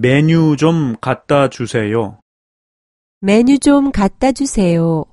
메뉴 좀 갖다 주세요. 메뉴 좀 갖다 주세요.